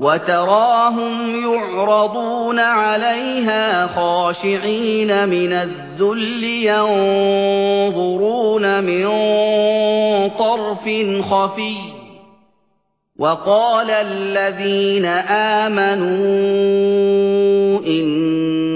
وتراهم يعرضون عليها خاشعين من الذل ينظرون من طرف خفي وقال الذين آمنوا إن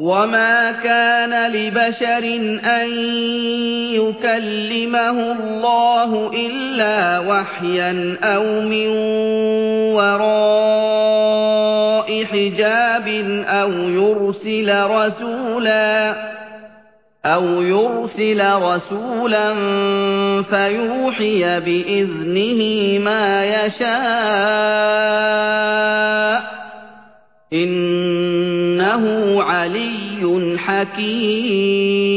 وما كان لبشر أن يكلمه الله إلا وحيا أو من وراء حجاب أو يرسل رسولا أو يرسل رسولا فيوحي بإذنه ما يشاء إنه علي حكيم.